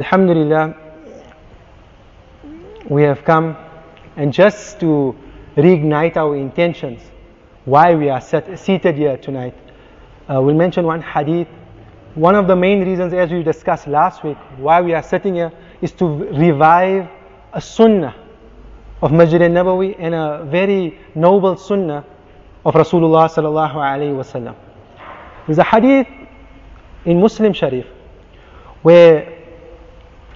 Alhamdulillah, we have come and just to reignite our intentions why we are set, seated here tonight. Uh, we'll mention one hadith. One of the main reasons, as we discussed last week, why we are sitting here is to revive a sunnah of Masjid al-Nabawi and a very noble sunnah of Rasulullah sallallahu alaihi wasallam. There's a hadith in Muslim Sharif where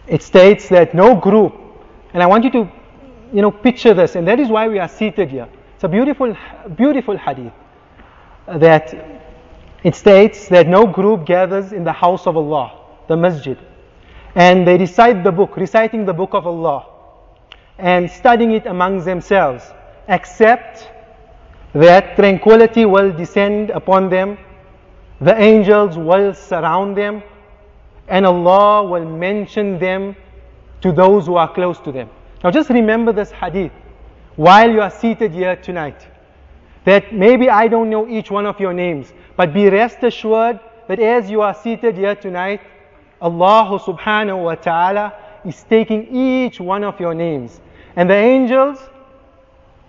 it states that no group, and I want you to, you know, picture this, and that is why we are seated here. It's a beautiful, beautiful hadith that it states that no group gathers in the house of Allah, the masjid, and they recite the book, reciting the book of Allah, and studying it amongst themselves, except that tranquility will descend upon them, the angels will surround them, and Allah will mention them to those who are close to them. Now just remember this hadith while you are seated here tonight. That maybe I don't know each one of your names, but be rest assured that as you are seated here tonight, Allah subhanahu wa ta'ala is taking each one of your names. And the angels,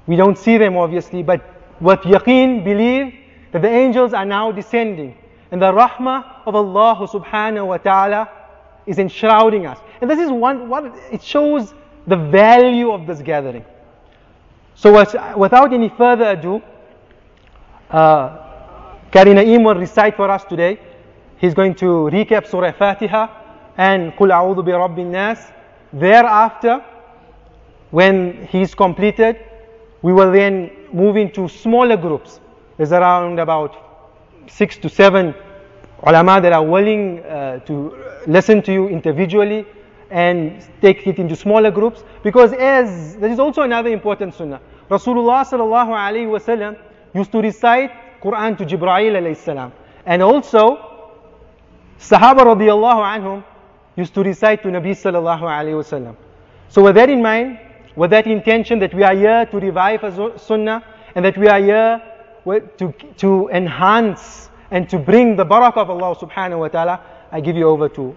we don't see them obviously, but with yaqeen believe that the angels are now descending and the rahmah of Allah subhanahu wa ta'ala is enshrouding us. And this is one, what it shows the value of this gathering. So without any further ado, uh, Qari Naeem will recite for us today. He's going to recap Surah Fatiha and Qul A'udhu bi Rabbin Nas. Thereafter, when he's completed, we will then move into smaller groups. There's around about six to seven ulama that are willing uh, to listen to you individually and take it into smaller groups. Because as there is also another important sunnah. Rasulullah sallallahu alaihi wasallam used to recite quran to jibreel alayhi salam. And also sahaba radiyallahu anhum used to recite to nabi sallallahu alaihi wasallam so with that in mind with that intention that we are here to revive a sunnah and that we are here to, to enhance and to bring the barakah of Allah subhanahu wa ta'ala, I give you over to